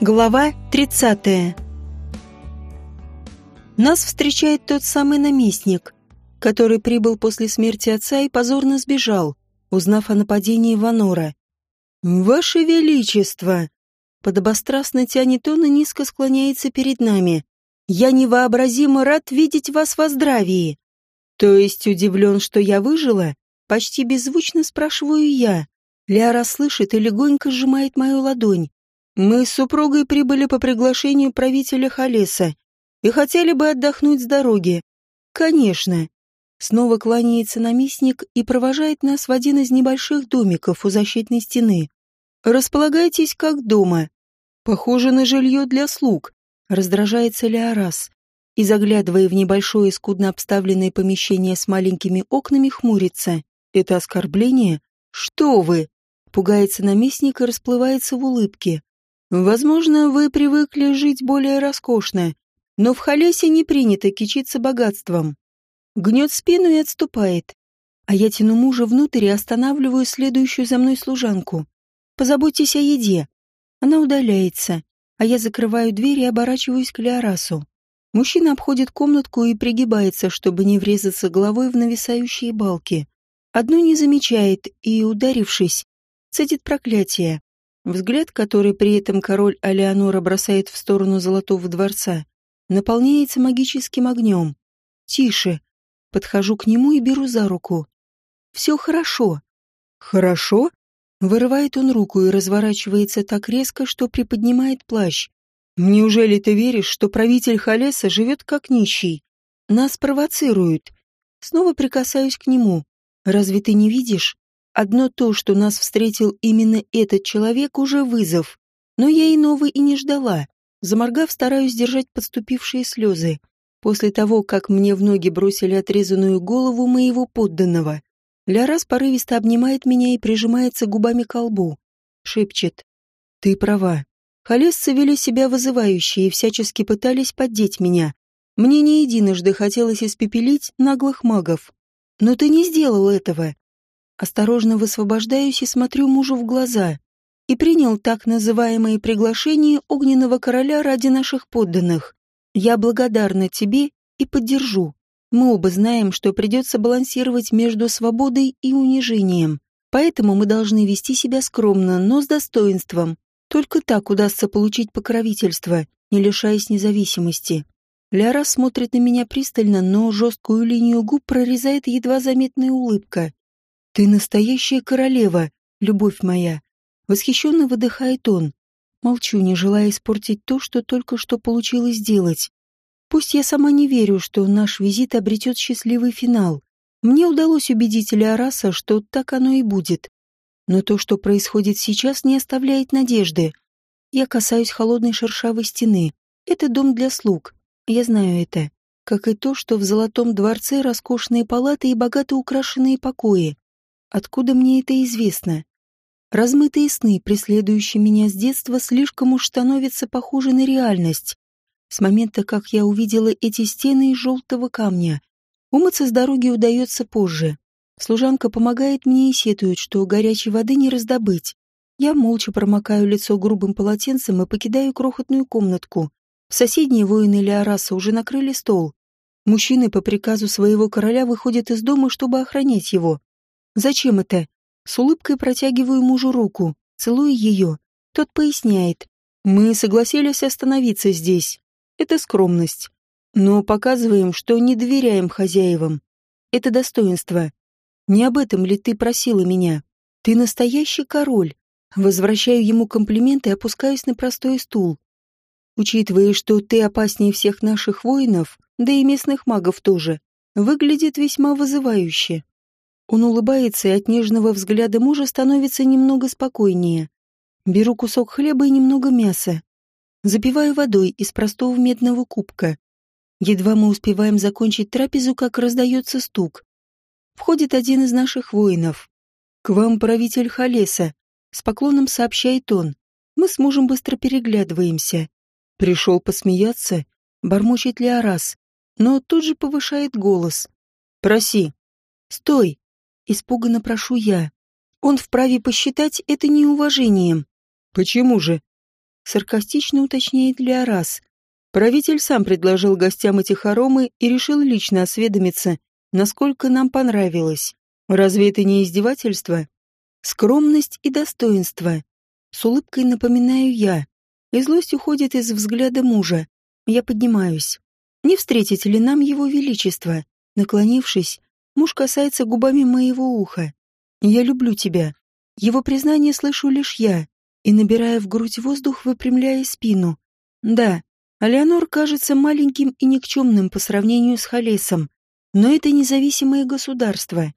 Глава 30. Нас встречает тот самый наместник, который прибыл после смерти отца и позорно сбежал, узнав о нападении Ванора. «Ваше Величество!» Подобострастно тянет он и низко склоняется перед нами. «Я невообразимо рад видеть вас во здравии!» То есть удивлен, что я выжила? Почти беззвучно спрашиваю я. Ляра слышит и легонько сжимает мою ладонь. Мы с супругой прибыли по приглашению правителя Халеса и хотели бы отдохнуть с дороги. Конечно. Снова кланяется наместник и провожает нас в один из небольших домиков у защитной стены. Располагайтесь как дома. Похоже на жилье для слуг. Раздражается Леорас и, заглядывая в небольшое скудно обставленное помещение с маленькими окнами, хмурится. Это оскорбление? Что вы? Пугается наместник и расплывается в улыбке. Возможно, вы привыкли жить более роскошно, но в Халесе не принято кичиться богатством. Гнет спину и отступает. А я тяну мужа внутрь и останавливаю следующую за мной служанку. Позаботьтесь о еде. Она удаляется, а я закрываю дверь и оборачиваюсь к Леорасу. Мужчина обходит комнатку и пригибается, чтобы не врезаться головой в нависающие балки. Одну не замечает и, ударившись, цедит проклятие. Взгляд, который при этом король Алеонора бросает в сторону Золотого дворца, наполняется магическим огнем. Тише. Подхожу к нему и беру за руку. Все хорошо. Хорошо? Вырывает он руку и разворачивается так резко, что приподнимает плащ. Неужели ты веришь, что правитель Халеса живет как нищий? Нас провоцируют. Снова прикасаюсь к нему. Разве ты не видишь? Одно то, что нас встретил именно этот человек, уже вызов. Но я иного и не ждала. Заморгав, стараюсь держать подступившие слезы. После того, как мне в ноги бросили отрезанную голову моего подданного, Лярас порывисто обнимает меня и прижимается губами к лбу. Шепчет. «Ты права. Халесцы вели себя вызывающе и всячески пытались поддеть меня. Мне не единожды хотелось испепелить наглых магов. Но ты не сделал этого. Осторожно высвобождаюсь и смотрю мужу в глаза. И принял так называемое приглашение огненного короля ради наших подданных. Я благодарна тебе и поддержу. Мы оба знаем, что придется балансировать между свободой и унижением. Поэтому мы должны вести себя скромно, но с достоинством. Только так удастся получить покровительство, не лишаясь независимости. Ляра смотрит на меня пристально, но жесткую линию губ прорезает едва заметная улыбка. «Ты настоящая королева, любовь моя!» Восхищенно выдыхает он. Молчу, не желая испортить то, что только что получилось сделать. Пусть я сама не верю, что наш визит обретет счастливый финал. Мне удалось убедить Леораса, что так оно и будет. Но то, что происходит сейчас, не оставляет надежды. Я касаюсь холодной шершавой стены. Это дом для слуг. Я знаю это. Как и то, что в Золотом дворце роскошные палаты и богато украшенные покои. Откуда мне это известно? Размытые сны, преследующие меня с детства, слишком уж становятся похожи на реальность. С момента, как я увидела эти стены из желтого камня, умыться с дороги удается позже. Служанка помогает мне и сетует, что горячей воды не раздобыть. Я молча промокаю лицо грубым полотенцем и покидаю крохотную комнатку. Соседние воины Леораса уже накрыли стол. Мужчины по приказу своего короля выходят из дома, чтобы охранять его. Зачем это? С улыбкой протягиваю мужу руку, целую ее. Тот поясняет. Мы согласились остановиться здесь. Это скромность. Но показываем, что не доверяем хозяевам. Это достоинство. Не об этом ли ты просила меня? Ты настоящий король. Возвращаю ему комплименты и опускаюсь на простой стул. Учитывая, что ты опаснее всех наших воинов, да и местных магов тоже, выглядит весьма вызывающе. Он улыбается, и от нежного взгляда мужа становится немного спокойнее. Беру кусок хлеба и немного мяса. Запиваю водой из простого медного кубка. Едва мы успеваем закончить трапезу, как раздается стук. Входит один из наших воинов. «К вам правитель Халеса», — с поклоном сообщает он. Мы с мужем быстро переглядываемся. Пришел посмеяться, бормочет Леорас, но тут же повышает голос. «Проси». «Стой!» Испуганно прошу я. Он вправе посчитать это неуважением. Почему же? Саркастично уточняет Леорас. Правитель сам предложил гостям эти хоромы и решил лично осведомиться, насколько нам понравилось. Разве это не издевательство? Скромность и достоинство. С улыбкой напоминаю я. И злость уходит из взгляда мужа. Я поднимаюсь. Не встретить ли нам его величество? Наклонившись, муж касается губами моего уха. Я люблю тебя. Его признание слышу лишь я, и, набирая в грудь воздух, выпрямляя спину. Да, Алеонор кажется маленьким и никчемным по сравнению с Халесом, но это независимое государство.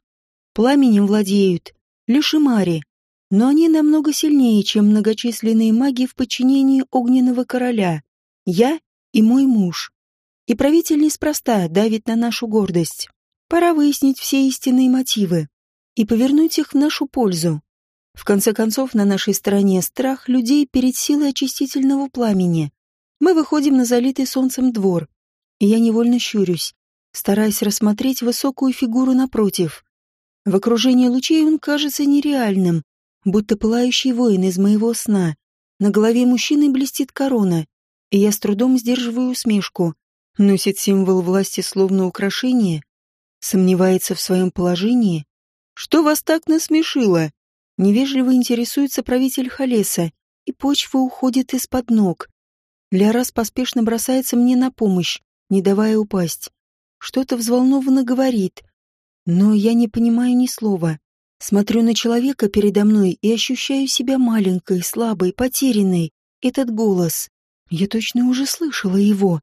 Пламенем владеют лишь и Мари, но они намного сильнее, чем многочисленные маги в подчинении огненного короля. Я и мой муж. И правитель неспроста давит на нашу гордость. Пора выяснить все истинные мотивы и повернуть их в нашу пользу. В конце концов, на нашей стороне страх людей перед силой очистительного пламени. Мы выходим на залитый солнцем двор, и я невольно щурюсь, стараясь рассмотреть высокую фигуру напротив. В окружении лучей он кажется нереальным, будто пылающий воин из моего сна. На голове мужчины блестит корона, и я с трудом сдерживаю усмешку. Носит символ власти словно украшение, сомневается в своем положении. Что вас так насмешило? Невежливо интересуется правитель Халеса, и почва уходит из-под ног. Лярас поспешно бросается мне на помощь, не давая упасть. Что-то взволнованно говорит, но я не понимаю ни слова. Смотрю на человека передо мной и ощущаю себя маленькой, слабой, потерянной. Этот голос. Я точно уже слышала его.